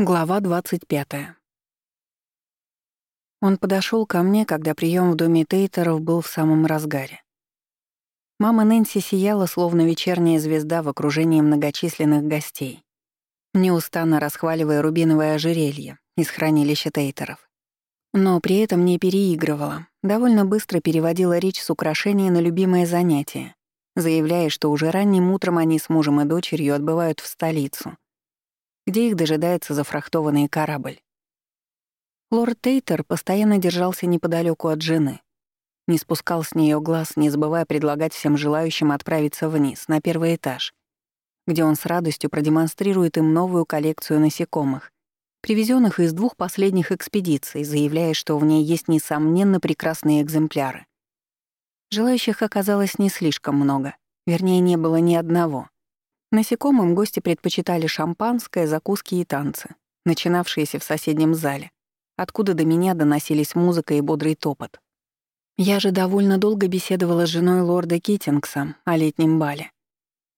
Глава 25. Он подошел ко мне, когда прием в доме Тейтеров был в самом разгаре. Мама Нэнси сияла, словно вечерняя звезда в окружении многочисленных гостей, неустанно расхваливая рубиновое ожерелье из хранилища Тейтеров. Но при этом не переигрывала, довольно быстро переводила речь с украшения на любимое занятие, заявляя, что уже ранним утром они с мужем и дочерью отбывают в столицу — где их дожидается зафрахтованный корабль. Лорд Тейтер постоянно держался неподалеку от жены. Не спускал с нее глаз, не забывая предлагать всем желающим отправиться вниз, на первый этаж, где он с радостью продемонстрирует им новую коллекцию насекомых, привезенных из двух последних экспедиций, заявляя, что в ней есть несомненно прекрасные экземпляры. Желающих оказалось не слишком много, вернее, не было ни одного — Насекомым гости предпочитали шампанское, закуски и танцы, начинавшиеся в соседнем зале, откуда до меня доносились музыка и бодрый топот. Я же довольно долго беседовала с женой лорда Киттингса о летнем бале.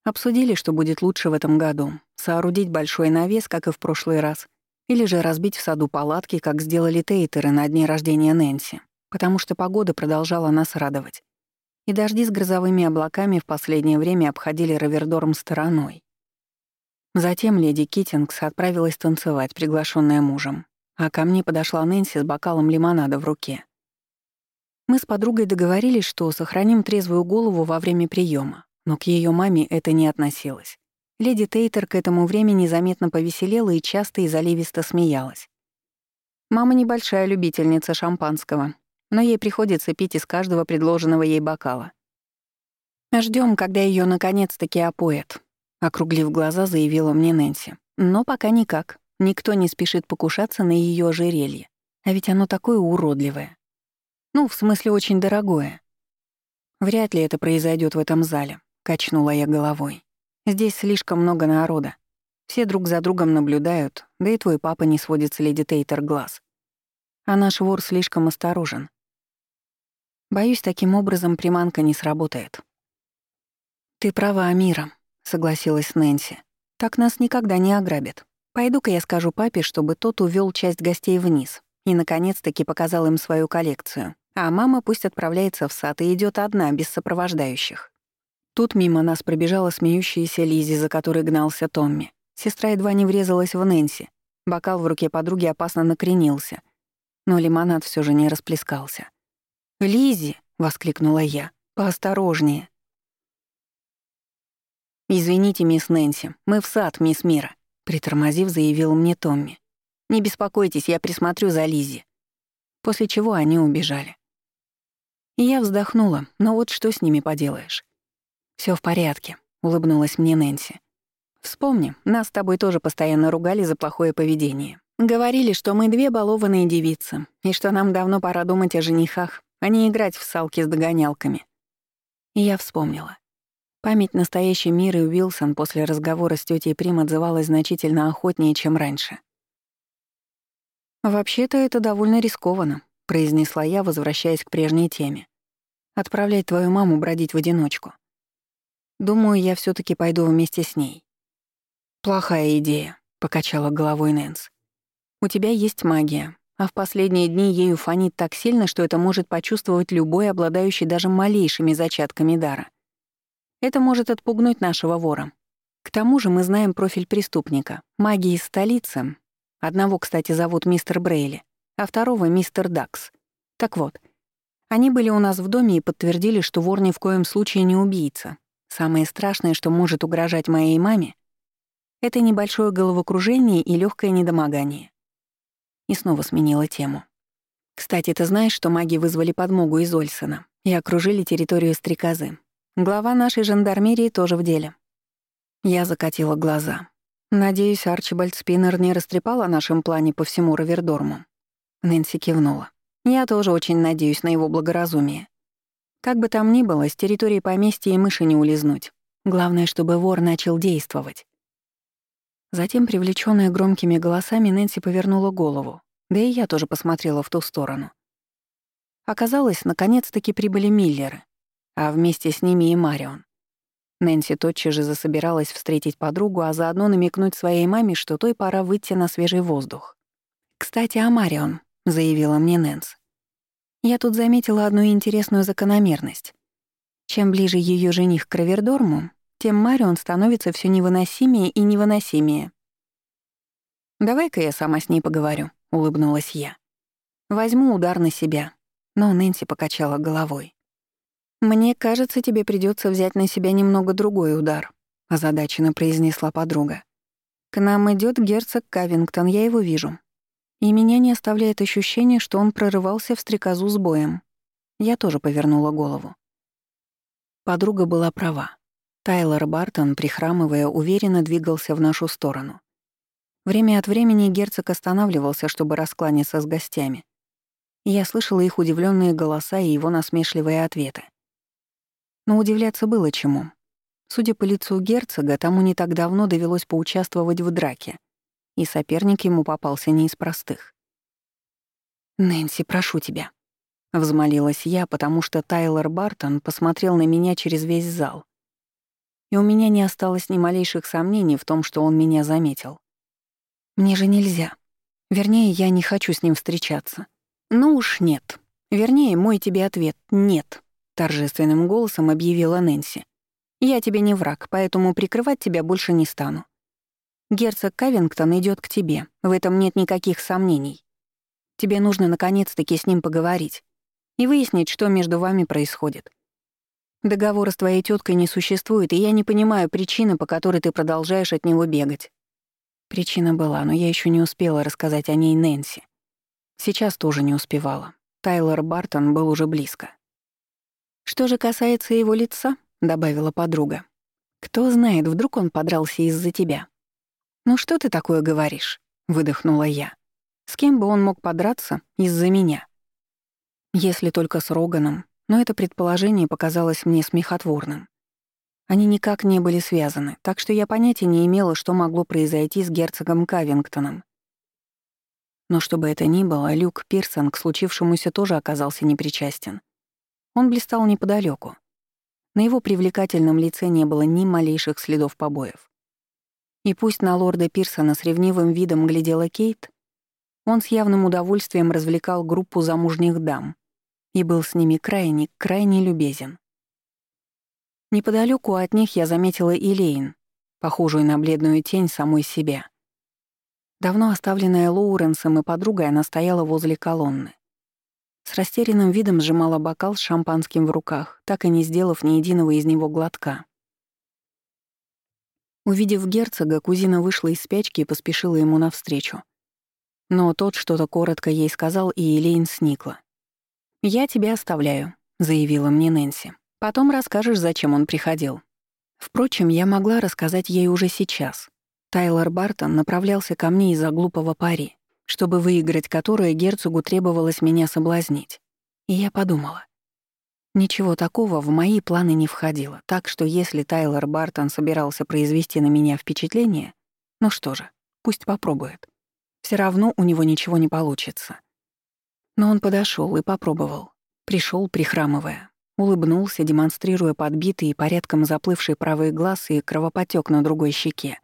Обсудили, что будет лучше в этом году — соорудить большой навес, как и в прошлый раз, или же разбить в саду палатки, как сделали Тейтеры на дне рождения Нэнси, потому что погода продолжала нас радовать и дожди с грозовыми облаками в последнее время обходили Равердорм стороной. Затем леди Китингс отправилась танцевать, приглашенная мужем, а ко мне подошла Нэнси с бокалом лимонада в руке. Мы с подругой договорились, что сохраним трезвую голову во время приема, но к ее маме это не относилось. Леди Тейтер к этому времени заметно повеселела и часто и заливисто смеялась. Мама небольшая любительница шампанского, но ей приходится пить из каждого предложенного ей бокала. Ждем, когда ее наконец-таки опоят», — округлив глаза, заявила мне Нэнси. «Но пока никак. Никто не спешит покушаться на ее ожерелье. А ведь оно такое уродливое. Ну, в смысле, очень дорогое. Вряд ли это произойдет в этом зале», — качнула я головой. «Здесь слишком много народа. Все друг за другом наблюдают, да и твой папа не сводит с леди Тейтер глаз. А наш вор слишком осторожен. Боюсь, таким образом приманка не сработает. «Ты права, Амира», — согласилась Нэнси. «Так нас никогда не ограбят. Пойду-ка я скажу папе, чтобы тот увел часть гостей вниз и, наконец-таки, показал им свою коллекцию. А мама пусть отправляется в сад и идет одна, без сопровождающих». Тут мимо нас пробежала смеющаяся Лизи, за которой гнался Томми. Сестра едва не врезалась в Нэнси. Бокал в руке подруги опасно накренился. Но лимонад все же не расплескался. Лизи, воскликнула я. «Поосторожнее». «Извините, мисс Нэнси, мы в сад, мисс Мира», — притормозив, заявил мне Томми. «Не беспокойтесь, я присмотрю за Лизи. После чего они убежали. И я вздохнула, но вот что с ними поделаешь. Все в порядке», — улыбнулась мне Нэнси. «Вспомни, нас с тобой тоже постоянно ругали за плохое поведение. Говорили, что мы две балованные девицы, и что нам давно пора думать о женихах, а не играть в салки с догонялками. И я вспомнила. Память настоящей Миры Уилсон после разговора с тетей Прим отзывалась значительно охотнее, чем раньше. «Вообще-то это довольно рискованно», — произнесла я, возвращаясь к прежней теме. «Отправлять твою маму бродить в одиночку. Думаю, я все таки пойду вместе с ней». «Плохая идея», — покачала головой Нэнс. «У тебя есть магия, а в последние дни ею фонит так сильно, что это может почувствовать любой, обладающий даже малейшими зачатками дара. Это может отпугнуть нашего вора. К тому же мы знаем профиль преступника. Маги из столицы. Одного, кстати, зовут мистер Брейли, а второго — мистер Дакс. Так вот, они были у нас в доме и подтвердили, что вор ни в коем случае не убийца. Самое страшное, что может угрожать моей маме, это небольшое головокружение и легкое недомогание и снова сменила тему. «Кстати, ты знаешь, что маги вызвали подмогу из Ольсона и окружили территорию стрекозы? Глава нашей жандармерии тоже в деле». Я закатила глаза. «Надеюсь, Арчибальд Спиннер не растрепал о нашем плане по всему Равердорму?» Нэнси кивнула. «Я тоже очень надеюсь на его благоразумие. Как бы там ни было, с территории поместья и мыши не улизнуть. Главное, чтобы вор начал действовать. Затем, привлечённая громкими голосами, Нэнси повернула голову, да и я тоже посмотрела в ту сторону. Оказалось, наконец-таки прибыли Миллеры, а вместе с ними и Марион. Нэнси тотчас же засобиралась встретить подругу, а заодно намекнуть своей маме, что той пора выйти на свежий воздух. «Кстати, о Марион», — заявила мне Нэнс. «Я тут заметила одну интересную закономерность. Чем ближе ее жених к Кравердорму, тем Марион становится все невыносимее и невыносимее. «Давай-ка я сама с ней поговорю», — улыбнулась я. «Возьму удар на себя». Но Нэнси покачала головой. «Мне кажется, тебе придется взять на себя немного другой удар», — озадаченно произнесла подруга. «К нам идет герцог Кавингтон, я его вижу. И меня не оставляет ощущение, что он прорывался в стрекозу с боем. Я тоже повернула голову. Подруга была права. Тайлор Бартон, прихрамывая, уверенно двигался в нашу сторону. Время от времени герцог останавливался, чтобы раскланяться с гостями. Я слышала их удивленные голоса и его насмешливые ответы. Но удивляться было чему. Судя по лицу герцога, тому не так давно довелось поучаствовать в драке, и соперник ему попался не из простых. «Нэнси, прошу тебя», — взмолилась я, потому что Тайлор Бартон посмотрел на меня через весь зал. И у меня не осталось ни малейших сомнений в том, что он меня заметил. «Мне же нельзя. Вернее, я не хочу с ним встречаться». «Ну уж нет. Вернее, мой тебе ответ — нет», — торжественным голосом объявила Нэнси. «Я тебе не враг, поэтому прикрывать тебя больше не стану. Герцог Кавингтон идет к тебе, в этом нет никаких сомнений. Тебе нужно наконец-таки с ним поговорить и выяснить, что между вами происходит. Договора с твоей теткой не существует, и я не понимаю причины, по которой ты продолжаешь от него бегать. Причина была, но я еще не успела рассказать о ней Нэнси. Сейчас тоже не успевала. Тайлор Бартон был уже близко. «Что же касается его лица», — добавила подруга, «кто знает, вдруг он подрался из-за тебя». «Ну что ты такое говоришь?» — выдохнула я. «С кем бы он мог подраться из-за меня?» Если только с Роганом, но это предположение показалось мне смехотворным. Они никак не были связаны, так что я понятия не имела, что могло произойти с герцогом Кавингтоном. Но чтобы это ни было, Люк Пирсон к случившемуся тоже оказался непричастен. Он блистал неподалеку. На его привлекательном лице не было ни малейших следов побоев. И пусть на лорда Пирсона с ревнивым видом глядела Кейт, он с явным удовольствием развлекал группу замужних дам, и был с ними крайне, крайне любезен. Неподалеку от них я заметила Илейн, похожую на бледную тень самой себя. Давно оставленная Лоуренсом и подругой, она стояла возле колонны. С растерянным видом сжимала бокал с шампанским в руках, так и не сделав ни единого из него глотка. Увидев герцога, кузина вышла из спячки и поспешила ему навстречу. Но тот что-то коротко ей сказал, и Элейн сникла. «Я тебя оставляю», — заявила мне Нэнси. «Потом расскажешь, зачем он приходил». Впрочем, я могла рассказать ей уже сейчас. Тайлор Бартон направлялся ко мне из-за глупого пари, чтобы выиграть которое герцогу требовалось меня соблазнить. И я подумала. Ничего такого в мои планы не входило, так что если Тайлор Бартон собирался произвести на меня впечатление, ну что же, пусть попробует. Все равно у него ничего не получится. Но он подошел и попробовал. Пришел, прихрамывая. Улыбнулся, демонстрируя подбитый и порядком заплывший правый глаз и кровопотек на другой щеке.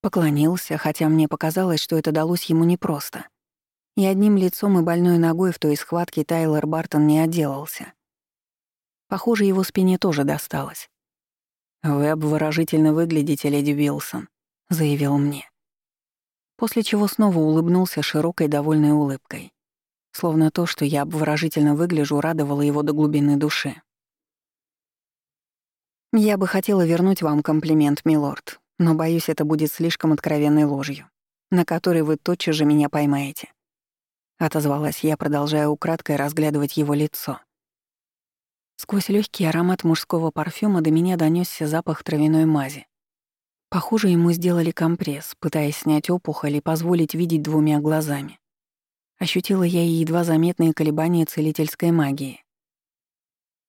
Поклонился, хотя мне показалось, что это далось ему непросто. И одним лицом и больной ногой в той схватке Тайлер Бартон не отделался. Похоже, его спине тоже досталось. «Вы обворожительно выглядите, леди Вилсон», — заявил мне. После чего снова улыбнулся широкой довольной улыбкой словно то, что я обворожительно выгляжу, радовало его до глубины души. «Я бы хотела вернуть вам комплимент, милорд, но, боюсь, это будет слишком откровенной ложью, на которой вы тотчас же меня поймаете». Отозвалась я, продолжая украдкой разглядывать его лицо. Сквозь легкий аромат мужского парфюма до меня донесся запах травяной мази. Похоже, ему сделали компресс, пытаясь снять опухоль и позволить видеть двумя глазами. Ощутила я и едва заметные колебания целительской магии.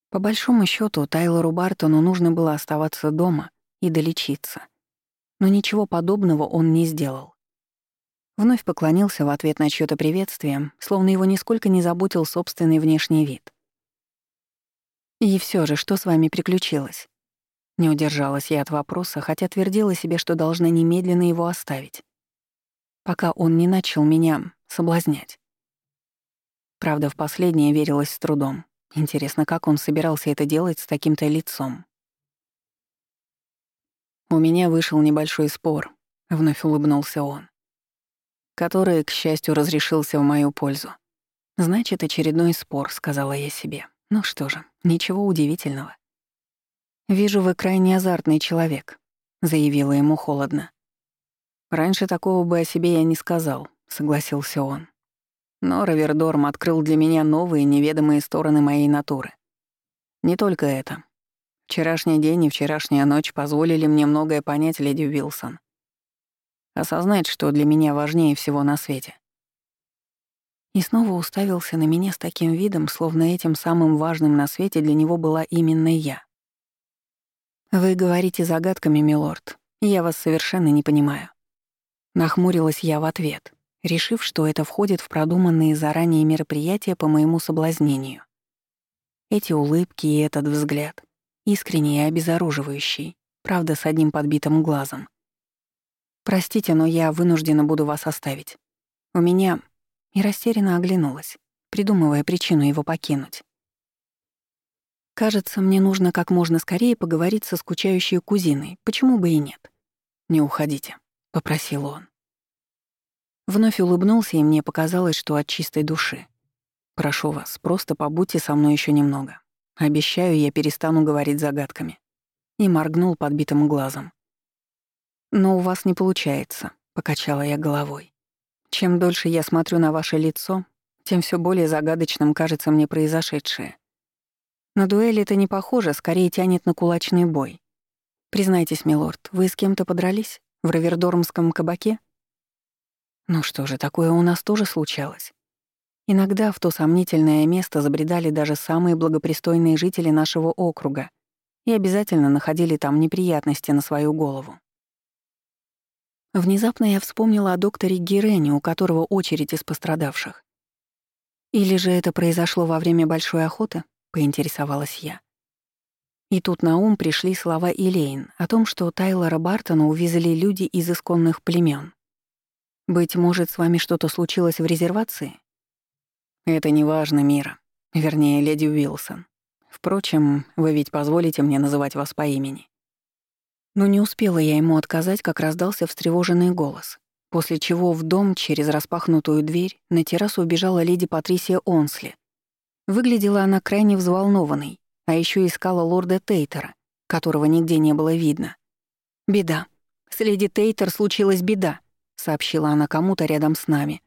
По большому счету Тайлору Бартону нужно было оставаться дома и долечиться. Но ничего подобного он не сделал. Вновь поклонился в ответ на чьё-то приветствие, словно его нисколько не заботил собственный внешний вид. «И все же, что с вами приключилось?» Не удержалась я от вопроса, хотя твердила себе, что должна немедленно его оставить, пока он не начал меня соблазнять. Правда, в последнее верилось с трудом. Интересно, как он собирался это делать с таким-то лицом? У меня вышел небольшой спор, вновь улыбнулся он, который, к счастью, разрешился в мою пользу. Значит, очередной спор, сказала я себе. Ну что же, ничего удивительного. «Вижу, вы крайне азартный человек», — заявила ему холодно. «Раньше такого бы о себе я не сказал», — согласился он. Но Равердорм открыл для меня новые неведомые стороны моей натуры. Не только это. Вчерашний день и вчерашняя ночь позволили мне многое понять, леди Уилсон. Осознать, что для меня важнее всего на свете. И снова уставился на меня с таким видом, словно этим самым важным на свете для него была именно я. «Вы говорите загадками, милорд, я вас совершенно не понимаю». Нахмурилась я в ответ решив, что это входит в продуманные заранее мероприятия по моему соблазнению. Эти улыбки и этот взгляд, искренний и обезоруживающий, правда, с одним подбитым глазом. «Простите, но я вынуждена буду вас оставить. У меня...» И растерянно оглянулась, придумывая причину его покинуть. «Кажется, мне нужно как можно скорее поговорить со скучающей кузиной, почему бы и нет?» «Не уходите», — попросил он. Вновь улыбнулся, и мне показалось, что от чистой души. «Прошу вас, просто побудьте со мной еще немного. Обещаю, я перестану говорить загадками». И моргнул подбитым глазом. «Но у вас не получается», — покачала я головой. «Чем дольше я смотрю на ваше лицо, тем все более загадочным кажется мне произошедшее. На дуэль это не похоже, скорее тянет на кулачный бой. Признайтесь, милорд, вы с кем-то подрались? В Равердормском кабаке?» Ну что же, такое у нас тоже случалось. Иногда в то сомнительное место забредали даже самые благопристойные жители нашего округа и обязательно находили там неприятности на свою голову. Внезапно я вспомнила о докторе Герене, у которого очередь из пострадавших. Или же это произошло во время большой охоты, поинтересовалась я. И тут на ум пришли слова Илейн о том, что Тайлора Бартона увезли люди из исконных племен. Быть может, с вами что-то случилось в резервации? Это не важно, Мира. Вернее, леди Уилсон. Впрочем, вы ведь позволите мне называть вас по имени. Но не успела я ему отказать, как раздался встревоженный голос, после чего в дом через распахнутую дверь на террасу убежала леди Патрисия Онсли. Выглядела она крайне взволнованной, а еще искала лорда Тейтера, которого нигде не было видно. «Беда. С леди Тейтер случилась беда», — сообщила она кому-то рядом с нами.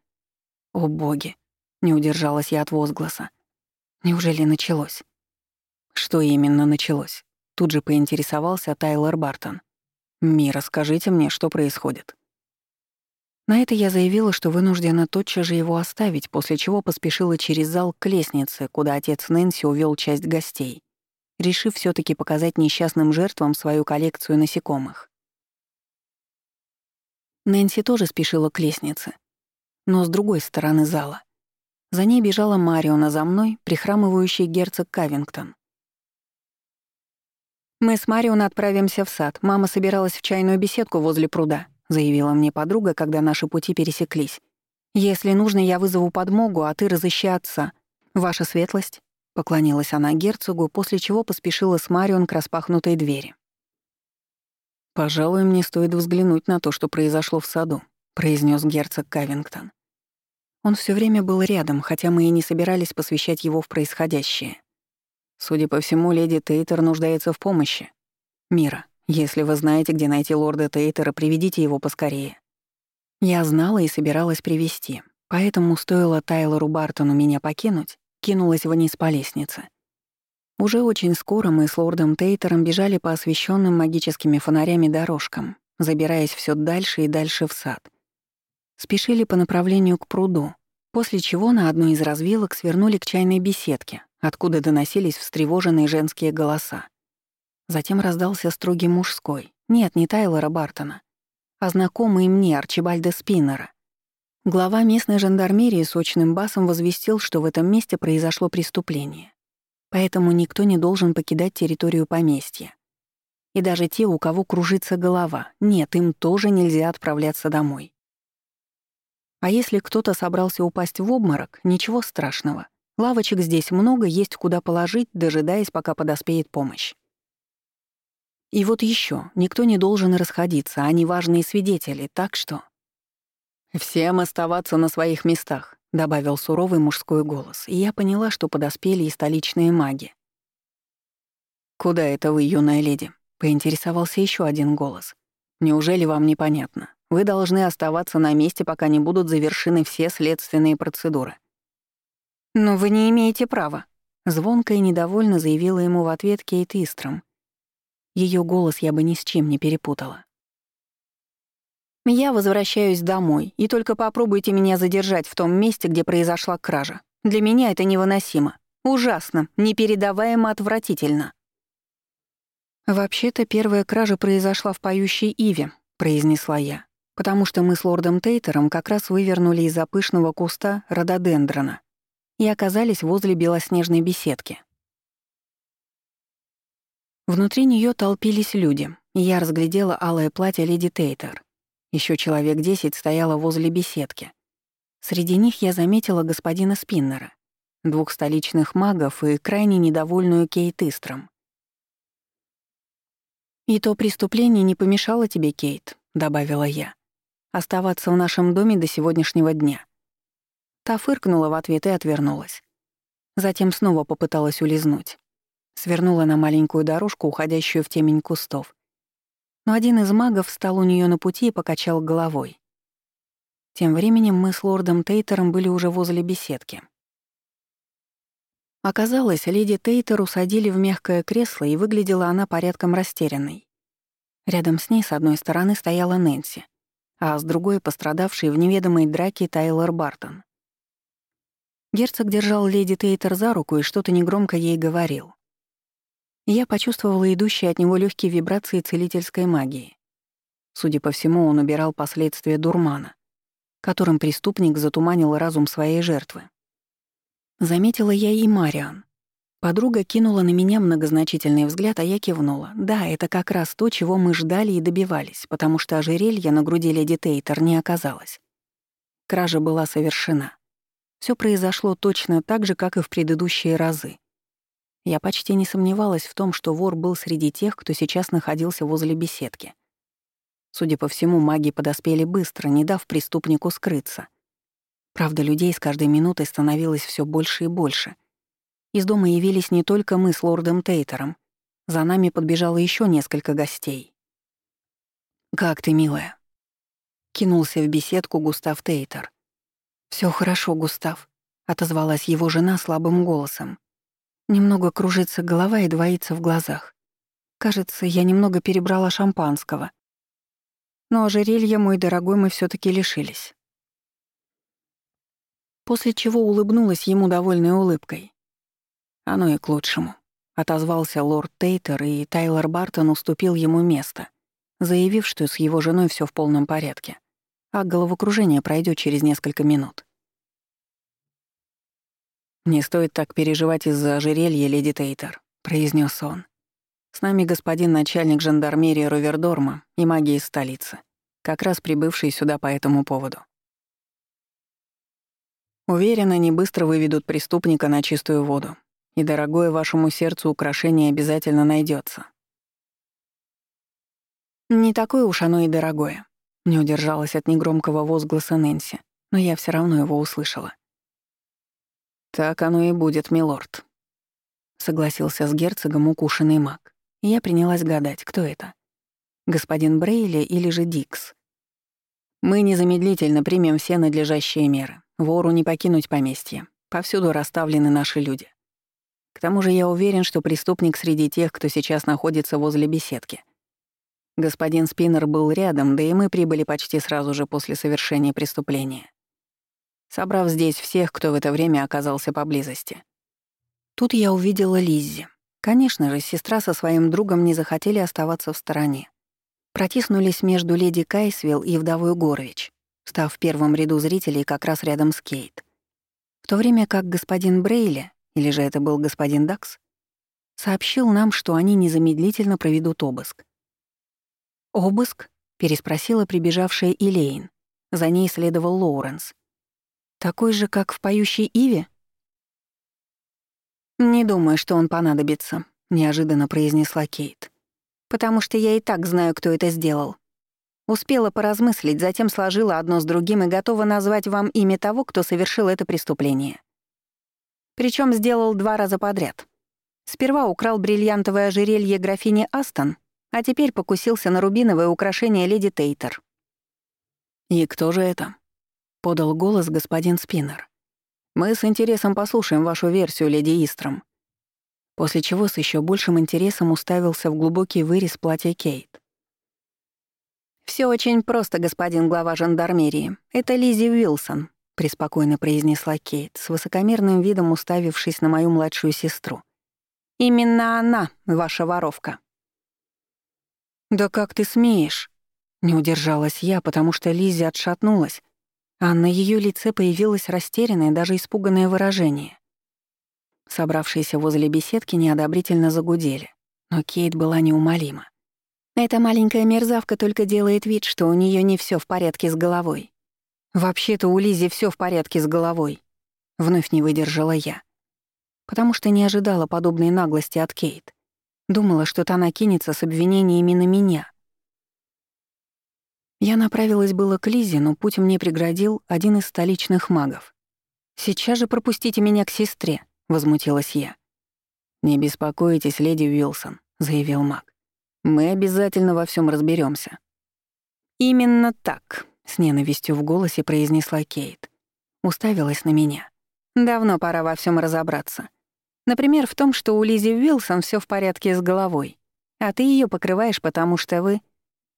«О боги!» — не удержалась я от возгласа. «Неужели началось?» «Что именно началось?» Тут же поинтересовался Тайлер Бартон. «Мира, скажите мне, что происходит?» На это я заявила, что вынуждена тотчас же его оставить, после чего поспешила через зал к лестнице, куда отец Нэнси увел часть гостей, решив все таки показать несчастным жертвам свою коллекцию насекомых. Нэнси тоже спешила к лестнице, но с другой стороны зала. За ней бежала Мариона за мной, прихрамывающий герцог Кавингтон. «Мы с Марион отправимся в сад. Мама собиралась в чайную беседку возле пруда», заявила мне подруга, когда наши пути пересеклись. «Если нужно, я вызову подмогу, а ты разыщи отца. Ваша светлость», — поклонилась она герцогу, после чего поспешила с Марион к распахнутой двери. «Пожалуй, мне стоит взглянуть на то, что произошло в саду», — произнес герцог Кавингтон. Он все время был рядом, хотя мы и не собирались посвящать его в происходящее. Судя по всему, леди Тейтер нуждается в помощи. Мира, если вы знаете, где найти лорда Тейтера, приведите его поскорее. Я знала и собиралась привести, поэтому стоило Тайлору Бартону меня покинуть, кинулась вниз по лестнице. Уже очень скоро мы с лордом Тейтером бежали по освещенным магическими фонарями дорожкам, забираясь все дальше и дальше в сад. Спешили по направлению к пруду, после чего на одной из развилок свернули к чайной беседке, откуда доносились встревоженные женские голоса. Затем раздался строгий мужской, нет, не Тайлора Бартона, а знакомый мне Арчибальда Спиннера. Глава местной жандармерии с очным басом возвестил, что в этом месте произошло преступление поэтому никто не должен покидать территорию поместья. И даже те, у кого кружится голова. Нет, им тоже нельзя отправляться домой. А если кто-то собрался упасть в обморок, ничего страшного. Лавочек здесь много, есть куда положить, дожидаясь, пока подоспеет помощь. И вот еще, никто не должен расходиться, они важные свидетели, так что... «Всем оставаться на своих местах», — добавил суровый мужской голос, и я поняла, что подоспели и столичные маги. «Куда это вы, юная леди?» — поинтересовался еще один голос. «Неужели вам непонятно? Вы должны оставаться на месте, пока не будут завершены все следственные процедуры». «Но вы не имеете права», — звонко и недовольно заявила ему в ответ Кейт Истром. Ее голос я бы ни с чем не перепутала. «Я возвращаюсь домой, и только попробуйте меня задержать в том месте, где произошла кража. Для меня это невыносимо. Ужасно, непередаваемо отвратительно». «Вообще-то первая кража произошла в поющей Иве», — произнесла я, «потому что мы с лордом Тейтером как раз вывернули из-за пышного куста рододендрона и оказались возле белоснежной беседки. Внутри нее толпились люди, и я разглядела алое платье леди Тейтер. Еще человек десять стояло возле беседки. Среди них я заметила господина Спиннера, двух столичных магов и крайне недовольную Кейт Истром. «И то преступление не помешало тебе, Кейт», — добавила я, «оставаться в нашем доме до сегодняшнего дня». Та фыркнула в ответ и отвернулась. Затем снова попыталась улизнуть. Свернула на маленькую дорожку, уходящую в темень кустов. Но один из магов встал у нее на пути и покачал головой. Тем временем мы с лордом Тейтером были уже возле беседки. Оказалось, леди Тейтер усадили в мягкое кресло, и выглядела она порядком растерянной. Рядом с ней с одной стороны стояла Нэнси, а с другой — пострадавший в неведомой драке Тайлор Бартон. Герцог держал леди Тейтер за руку и что-то негромко ей говорил. Я почувствовала идущие от него легкие вибрации целительской магии. Судя по всему, он убирал последствия дурмана, которым преступник затуманил разум своей жертвы. Заметила я и Мариан. Подруга кинула на меня многозначительный взгляд, а я кивнула. Да, это как раз то, чего мы ждали и добивались, потому что ожерелья на груди леди Тейтер не оказалось. Кража была совершена. Все произошло точно так же, как и в предыдущие разы. Я почти не сомневалась в том, что вор был среди тех, кто сейчас находился возле беседки. Судя по всему, маги подоспели быстро, не дав преступнику скрыться. Правда, людей с каждой минутой становилось все больше и больше. Из дома явились не только мы с лордом Тейтером. За нами подбежало еще несколько гостей. «Как ты, милая?» Кинулся в беседку Густав Тейтер. Все хорошо, Густав», — отозвалась его жена слабым голосом. Немного кружится голова и двоится в глазах. Кажется, я немного перебрала шампанского. Но ожерелья, мой дорогой, мы все таки лишились. После чего улыбнулась ему довольной улыбкой. Оно и к лучшему. Отозвался лорд Тейтер, и Тайлор Бартон уступил ему место, заявив, что с его женой все в полном порядке а головокружение пройдет через несколько минут. «Не стоит так переживать из-за ожерелья, леди Тейтер», — произнес он. «С нами господин начальник жандармерии Ровердорма и магии столицы, как раз прибывший сюда по этому поводу. Уверен, они быстро выведут преступника на чистую воду, и дорогое вашему сердцу украшение обязательно найдется. Не такое уж оно и дорогое. Не удержалась от негромкого возгласа Нэнси, но я все равно его услышала. «Так оно и будет, милорд», — согласился с герцогом укушенный маг. Я принялась гадать, кто это. Господин Брейли или же Дикс. «Мы незамедлительно примем все надлежащие меры. Вору не покинуть поместье. Повсюду расставлены наши люди. К тому же я уверен, что преступник среди тех, кто сейчас находится возле беседки. Господин Спиннер был рядом, да и мы прибыли почти сразу же после совершения преступления. Собрав здесь всех, кто в это время оказался поблизости. Тут я увидела Лиззи. Конечно же, сестра со своим другом не захотели оставаться в стороне. Протиснулись между леди Кайсвилл и вдовой Горович, став в первом ряду зрителей как раз рядом с Кейт. В то время как господин Брейли, или же это был господин Дакс, сообщил нам, что они незамедлительно проведут обыск. «Обыск?» — переспросила прибежавшая Илейн. За ней следовал Лоуренс. «Такой же, как в поющей Иве?» «Не думаю, что он понадобится», — неожиданно произнесла Кейт. «Потому что я и так знаю, кто это сделал. Успела поразмыслить, затем сложила одно с другим и готова назвать вам имя того, кто совершил это преступление. Причем сделал два раза подряд. Сперва украл бриллиантовое ожерелье графини Астон, а теперь покусился на рубиновое украшение леди Тейтер. «И кто же это?» — подал голос господин Спиннер. «Мы с интересом послушаем вашу версию, леди Истром». После чего с еще большим интересом уставился в глубокий вырез платья Кейт. Все очень просто, господин глава жандармерии. Это Лизи Уилсон», — преспокойно произнесла Кейт, с высокомерным видом уставившись на мою младшую сестру. Именно она ваша воровка». «Да как ты смеешь?» Не удержалась я, потому что Лизи отшатнулась, а на ее лице появилось растерянное, даже испуганное выражение. Собравшиеся возле беседки неодобрительно загудели, но Кейт была неумолима. Эта маленькая мерзавка только делает вид, что у нее не все в порядке с головой. Вообще-то у Лизи все в порядке с головой. Вновь не выдержала я потому что не ожидала подобной наглости от Кейт. Думала, что та накинется с обвинениями на меня. Я направилась было к Лизе, но путь мне преградил один из столичных магов. «Сейчас же пропустите меня к сестре», — возмутилась я. «Не беспокойтесь, леди Уилсон», — заявил маг. «Мы обязательно во всем разберемся. «Именно так», — с ненавистью в голосе произнесла Кейт. Уставилась на меня. «Давно пора во всем разобраться. Например, в том, что у Лизи Уилсон все в порядке с головой, а ты ее покрываешь, потому что вы...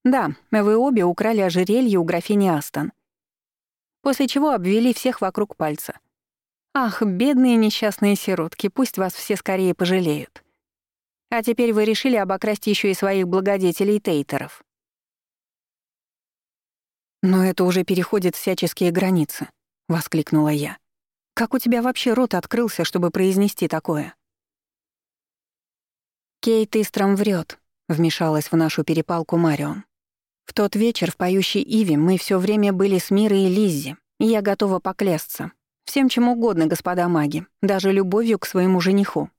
Да, вы обе украли ожерелье у графини Астон. После чего обвели всех вокруг пальца. Ах, бедные несчастные сиротки, пусть вас все скорее пожалеют. А теперь вы решили обокрасть еще и своих благодетелей Тейтеров. «Но это уже переходит всяческие границы», — воскликнула я. Как у тебя вообще рот открылся, чтобы произнести такое?» «Кейт Истром врет, вмешалась в нашу перепалку Марион. «В тот вечер в поющей Иве мы все время были с Мирой и Лиззи, и я готова поклясться. Всем чем угодно, господа маги, даже любовью к своему жениху».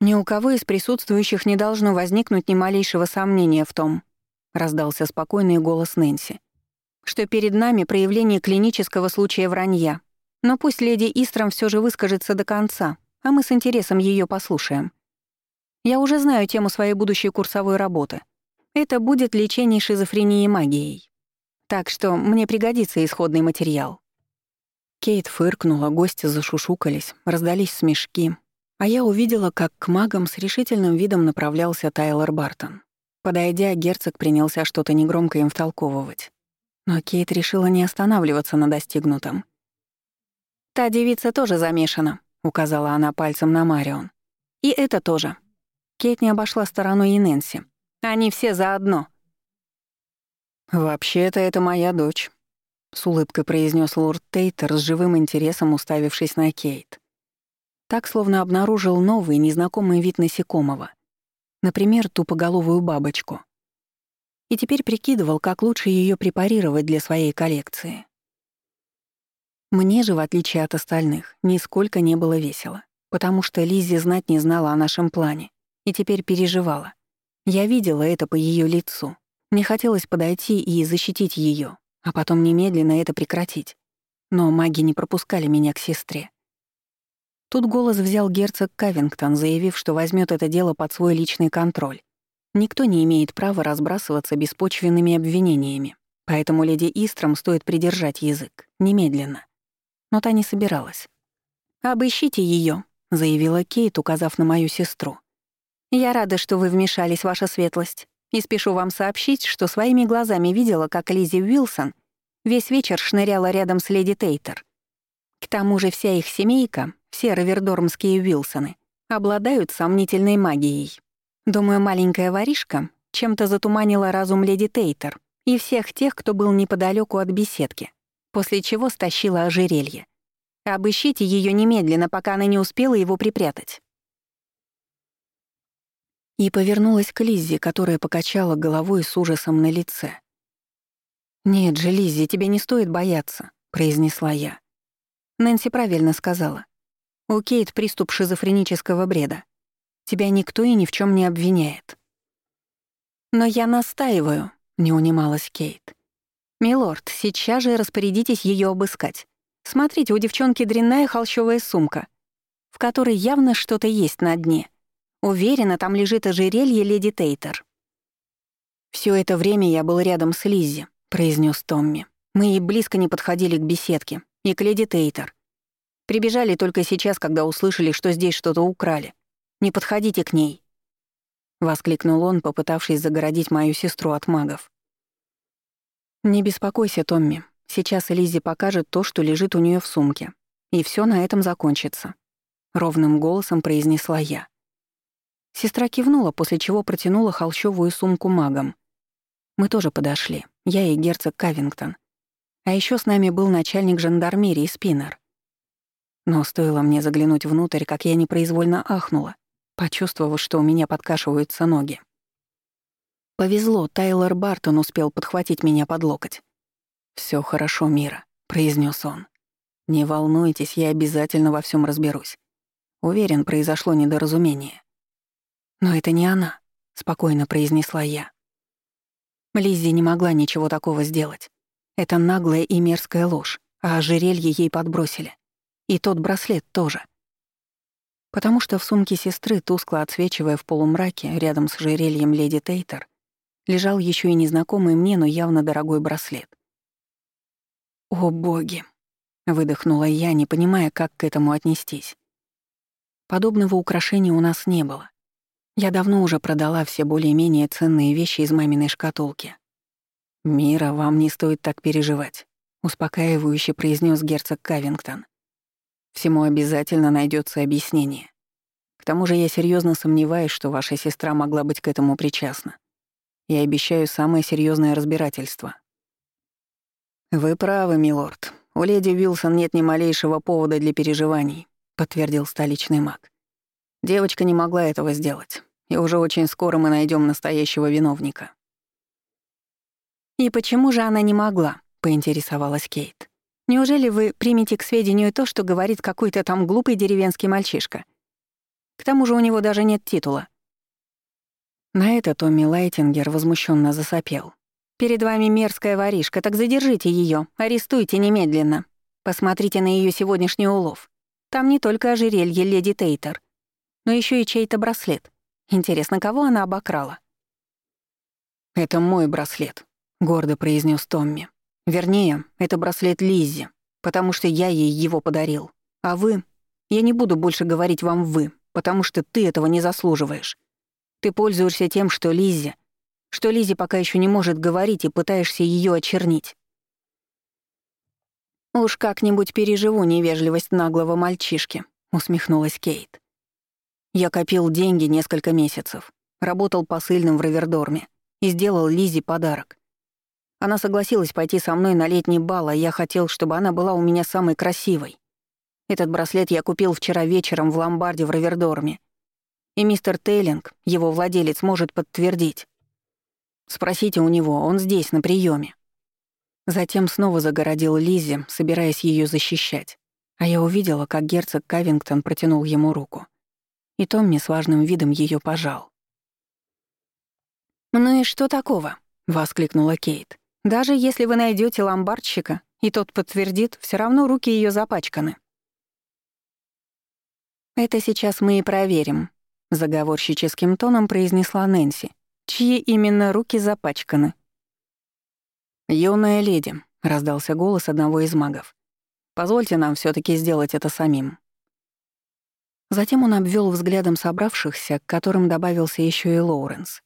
«Ни у кого из присутствующих не должно возникнуть ни малейшего сомнения в том», — раздался спокойный голос Нэнси, «что перед нами проявление клинического случая вранья, но пусть леди Истром все же выскажется до конца, а мы с интересом ее послушаем. Я уже знаю тему своей будущей курсовой работы. Это будет лечение шизофрении магией. Так что мне пригодится исходный материал. Кейт фыркнула, гости зашушукались, раздались смешки, а я увидела, как к магам с решительным видом направлялся Тайлор Бартон. Подойдя, герцог принялся что-то негромко им втолковывать. Но Кейт решила не останавливаться на достигнутом. «Та девица тоже замешана», — указала она пальцем на Марион. «И это тоже». Кейт не обошла стороной и Нэнси. «Они все заодно». «Вообще-то это моя дочь», — с улыбкой произнес лорд Тейтер с живым интересом уставившись на Кейт. Так, словно обнаружил новый, незнакомый вид насекомого. Например, тупоголовую бабочку. И теперь прикидывал, как лучше ее препарировать для своей коллекции. Мне же, в отличие от остальных, нисколько не было весело, потому что Лиззи знать не знала о нашем плане и теперь переживала. Я видела это по ее лицу. Мне хотелось подойти и защитить ее, а потом немедленно это прекратить. Но маги не пропускали меня к сестре. Тут голос взял герцог Кавингтон, заявив, что возьмет это дело под свой личный контроль. Никто не имеет права разбрасываться беспочвенными обвинениями, поэтому леди Истром стоит придержать язык, немедленно но та не собиралась. «Обыщите ее, заявила Кейт, указав на мою сестру. «Я рада, что вы вмешались, ваша светлость, и спешу вам сообщить, что своими глазами видела, как Лизи Уилсон весь вечер шныряла рядом с леди Тейтер. К тому же вся их семейка, все равердормские Уилсоны, обладают сомнительной магией. Думаю, маленькая воришка чем-то затуманила разум леди Тейтер и всех тех, кто был неподалеку от беседки после чего стащила ожерелье. Обыщите ее немедленно, пока она не успела его припрятать. И повернулась к Лиззе, которая покачала головой с ужасом на лице. «Нет же, Лиззи, тебе не стоит бояться», — произнесла я. Нэнси правильно сказала. У Кейт приступ шизофренического бреда. Тебя никто и ни в чем не обвиняет. «Но я настаиваю», — не унималась Кейт. «Милорд, сейчас же распорядитесь ее обыскать. Смотрите, у девчонки дрянная холщовая сумка, в которой явно что-то есть на дне. Уверена, там лежит ожерелье леди Тейтер». Все это время я был рядом с Лиззи», — произнес Томми. «Мы и близко не подходили к беседке, и к леди Тейтер. Прибежали только сейчас, когда услышали, что здесь что-то украли. Не подходите к ней!» Воскликнул он, попытавшись загородить мою сестру от магов. «Не беспокойся, Томми. Сейчас Лиззи покажет то, что лежит у нее в сумке. И все на этом закончится», — ровным голосом произнесла я. Сестра кивнула, после чего протянула холщовую сумку магам. Мы тоже подошли, я и герцог Кавингтон. А еще с нами был начальник жандармерии Спиннер. Но стоило мне заглянуть внутрь, как я непроизвольно ахнула, почувствовав, что у меня подкашиваются ноги. Повезло, Тайлор Бартон успел подхватить меня под локоть. Все хорошо, Мира», — произнес он. «Не волнуйтесь, я обязательно во всем разберусь. Уверен, произошло недоразумение». «Но это не она», — спокойно произнесла я. Лиззи не могла ничего такого сделать. Это наглая и мерзкая ложь, а ожерелье ей подбросили. И тот браслет тоже. Потому что в сумке сестры, тускло отсвечивая в полумраке, рядом с ожерельем леди Тейтер, лежал еще и незнакомый мне, но явно дорогой браслет. «О, боги!» — выдохнула я, не понимая, как к этому отнестись. Подобного украшения у нас не было. Я давно уже продала все более-менее ценные вещи из маминой шкатулки. «Мира, вам не стоит так переживать», — успокаивающе произнес герцог Кавингтон. Всему обязательно найдется объяснение. К тому же я серьезно сомневаюсь, что ваша сестра могла быть к этому причастна. Я обещаю самое серьезное разбирательство. Вы правы, милорд. У леди Вилсон нет ни малейшего повода для переживаний, подтвердил столичный маг. Девочка не могла этого сделать, и уже очень скоро мы найдем настоящего виновника. И почему же она не могла? поинтересовалась Кейт. Неужели вы примете к сведению то, что говорит какой-то там глупый деревенский мальчишка? К тому же у него даже нет титула. На это Томми Лайтингер возмущенно засопел. «Перед вами мерзкая воришка, так задержите ее, арестуйте немедленно. Посмотрите на ее сегодняшний улов. Там не только ожерелье леди Тейтер, но еще и чей-то браслет. Интересно, кого она обокрала?» «Это мой браслет», — гордо произнес Томми. Вернее, это браслет Лиззи, потому что я ей его подарил. А вы? Я не буду больше говорить вам «вы», потому что ты этого не заслуживаешь. Ты пользуешься тем, что Лиззи, что Лиззи пока еще не может говорить и пытаешься ее очернить. «Уж как-нибудь переживу невежливость наглого мальчишки», — усмехнулась Кейт. «Я копил деньги несколько месяцев, работал посыльным в Равердорме и сделал Лизе подарок. Она согласилась пойти со мной на летний бал, а я хотел, чтобы она была у меня самой красивой. Этот браслет я купил вчера вечером в ломбарде в Равердорме. И мистер Тейлинг, его владелец, может подтвердить. Спросите у него, он здесь, на приеме. Затем снова загородил Лиззи, собираясь ее защищать. А я увидела, как герцог Кавингтон протянул ему руку. И Томми с важным видом ее пожал. «Ну и что такого?» — воскликнула Кейт. Даже если вы найдете ломбардщика, и тот подтвердит, все равно руки ее запачканы. «Это сейчас мы и проверим», — заговорщическим тоном произнесла Нэнси, чьи именно руки запачканы. «Юная леди», — раздался голос одного из магов. «Позвольте нам все таки сделать это самим». Затем он обвел взглядом собравшихся, к которым добавился еще и Лоуренс.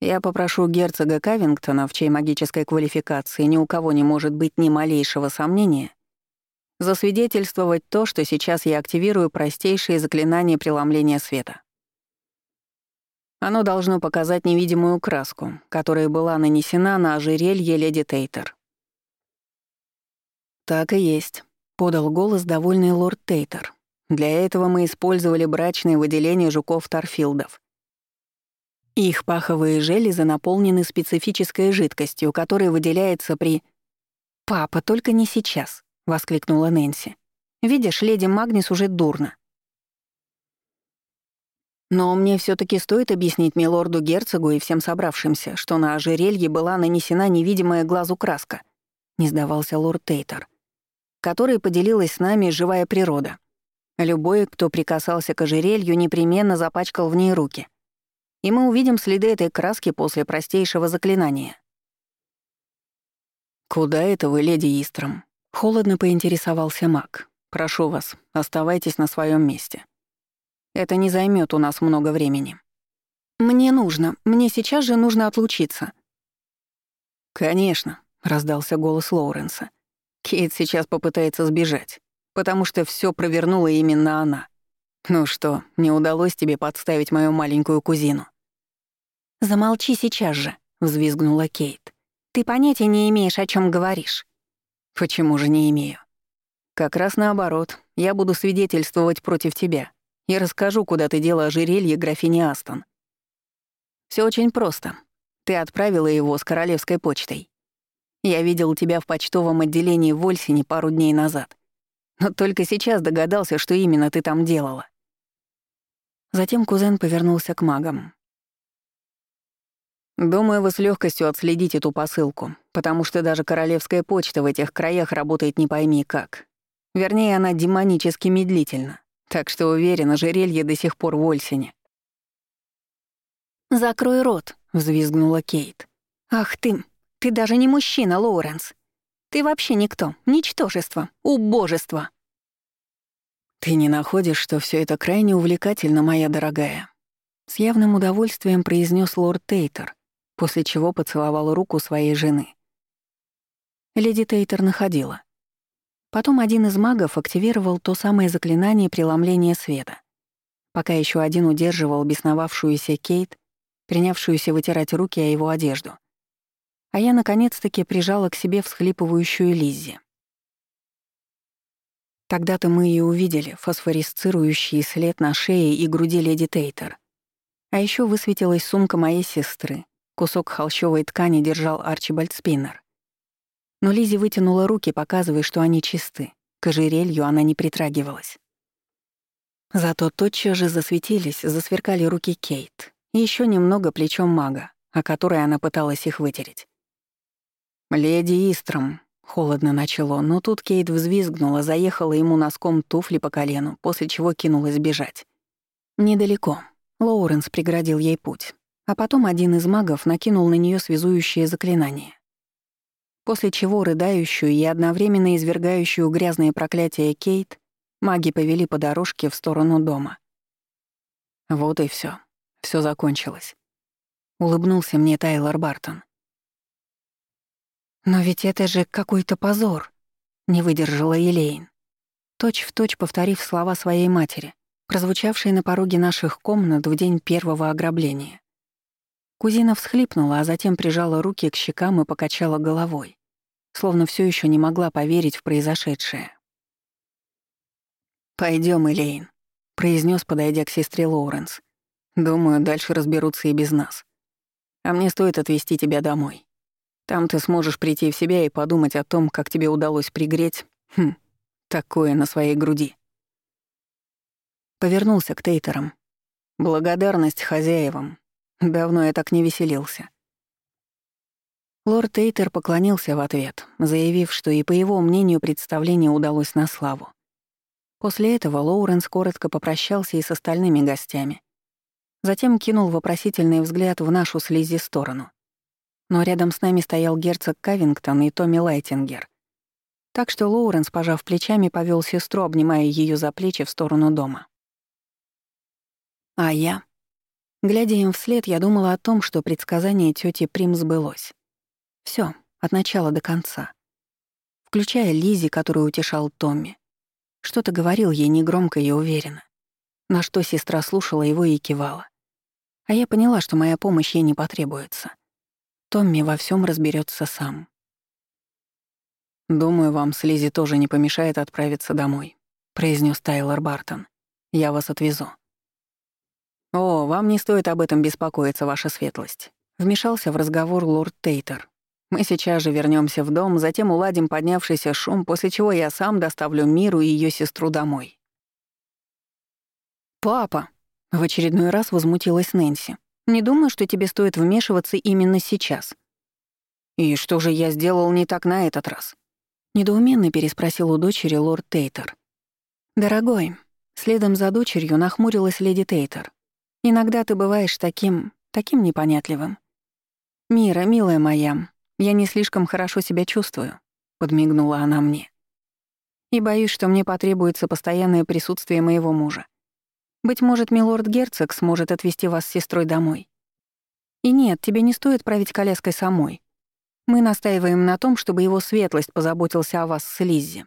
Я попрошу герцога Кавингтона, в чьей магической квалификации ни у кого не может быть ни малейшего сомнения, засвидетельствовать то, что сейчас я активирую простейшие заклинания преломления света. Оно должно показать невидимую краску, которая была нанесена на ожерелье леди Тейтер. «Так и есть», — подал голос довольный лорд Тейтер. «Для этого мы использовали брачные выделения жуков Тарфилдов. Их паховые железы наполнены специфической жидкостью, которая выделяется при... «Папа, только не сейчас», — воскликнула Нэнси. «Видишь, леди Магнис уже дурно. Но мне все таки стоит объяснить милорду-герцогу и всем собравшимся, что на ожерелье была нанесена невидимая глазу краска, не сдавался лорд Тейтер, которой поделилась с нами живая природа. Любой, кто прикасался к ожерелью, непременно запачкал в ней руки. И мы увидим следы этой краски после простейшего заклинания. «Куда это вы, леди Истром?» — холодно поинтересовался маг. «Прошу вас, оставайтесь на своем месте. Это не займет у нас много времени. Мне нужно, мне сейчас же нужно отлучиться. Конечно, раздался голос Лоуренса. Кейт сейчас попытается сбежать, потому что все провернула именно она. Ну что, не удалось тебе подставить мою маленькую кузину? Замолчи сейчас же, взвизгнула Кейт. Ты понятия не имеешь, о чем говоришь. Почему же не имею? Как раз наоборот, я буду свидетельствовать против тебя, и расскажу, куда ты дела ожерелье графини Астон. Все очень просто. Ты отправила его с королевской почтой. Я видел тебя в почтовом отделении в Ольсине пару дней назад. Но только сейчас догадался, что именно ты там делала. Затем кузен повернулся к магам. «Думаю, вы с легкостью отследите эту посылку, потому что даже королевская почта в этих краях работает не пойми как. Вернее, она демонически медлительна. Так что уверена, жерелье до сих пор в Ольсине. «Закрой рот», — взвизгнула Кейт. «Ах ты, ты даже не мужчина, Лоуренс. Ты вообще никто, ничтожество, убожество». «Ты не находишь, что все это крайне увлекательно, моя дорогая?» С явным удовольствием произнес лорд Тейтер, после чего поцеловал руку своей жены. Леди Тейтер находила. Потом один из магов активировал то самое заклинание преломления света. Пока еще один удерживал бесновавшуюся Кейт, принявшуюся вытирать руки о его одежду. А я наконец-таки прижала к себе всхлипывающую Лиззи. Тогда-то мы и увидели фосфорисцирующий след на шее и груди леди Тейтер. А еще высветилась сумка моей сестры. Кусок холщовой ткани держал Арчибальд Спиннер. Но Лизи вытянула руки, показывая, что они чисты. К ожерелью она не притрагивалась. Зато тотчас же засветились, засверкали руки Кейт. И еще немного плечом мага, о которой она пыталась их вытереть. «Леди Истром», — холодно начало, но тут Кейт взвизгнула, заехала ему носком туфли по колену, после чего кинулась бежать. Недалеко. Лоуренс преградил ей путь. А потом один из магов накинул на нее связующее заклинание после чего рыдающую и одновременно извергающую грязные проклятия Кейт маги повели по дорожке в сторону дома. Вот и все, все закончилось. Улыбнулся мне Тайлор Бартон. «Но ведь это же какой-то позор», — не выдержала Елейн. Точь в точь повторив слова своей матери, прозвучавшие на пороге наших комнат в день первого ограбления. Кузина всхлипнула, а затем прижала руки к щекам и покачала головой словно все еще не могла поверить в произошедшее. Пойдем, Элейн», — произнес, подойдя к сестре Лоуренс. «Думаю, дальше разберутся и без нас. А мне стоит отвезти тебя домой. Там ты сможешь прийти в себя и подумать о том, как тебе удалось пригреть, хм, такое на своей груди». Повернулся к Тейтерам. Благодарность хозяевам. Давно я так не веселился. Лорд Тейтер поклонился в ответ, заявив, что и по его мнению представление удалось на славу. После этого Лоуренс коротко попрощался и с остальными гостями. Затем кинул вопросительный взгляд в нашу слизи сторону. Но рядом с нами стоял герцог Кавингтон и Томми Лайтингер. Так что Лоуренс, пожав плечами, повел сестру, обнимая ее за плечи в сторону дома. А я? Глядя им вслед, я думала о том, что предсказание тети Прим сбылось. Все, от начала до конца. Включая Лизи, которую утешал Томми. Что-то говорил ей негромко и уверенно. На что сестра слушала его и кивала. А я поняла, что моя помощь ей не потребуется. Томми во всем разберется сам. «Думаю, вам с Лизи тоже не помешает отправиться домой», — произнес Тайлор Бартон. «Я вас отвезу». «О, вам не стоит об этом беспокоиться, ваша светлость», — вмешался в разговор лорд Тейтер. «Мы сейчас же вернемся в дом, затем уладим поднявшийся шум, после чего я сам доставлю Миру и ее сестру домой». «Папа!» — в очередной раз возмутилась Нэнси. «Не думаю, что тебе стоит вмешиваться именно сейчас». «И что же я сделал не так на этот раз?» Недоуменно переспросил у дочери лорд Тейтер. «Дорогой», — следом за дочерью нахмурилась леди Тейтер. «Иногда ты бываешь таким... таким непонятливым. Мира, милая моя, я не слишком хорошо себя чувствую», — подмигнула она мне. «И боюсь, что мне потребуется постоянное присутствие моего мужа. Быть может, милорд-герцог сможет отвезти вас с сестрой домой. И нет, тебе не стоит править коляской самой. Мы настаиваем на том, чтобы его светлость позаботился о вас с Лиззи.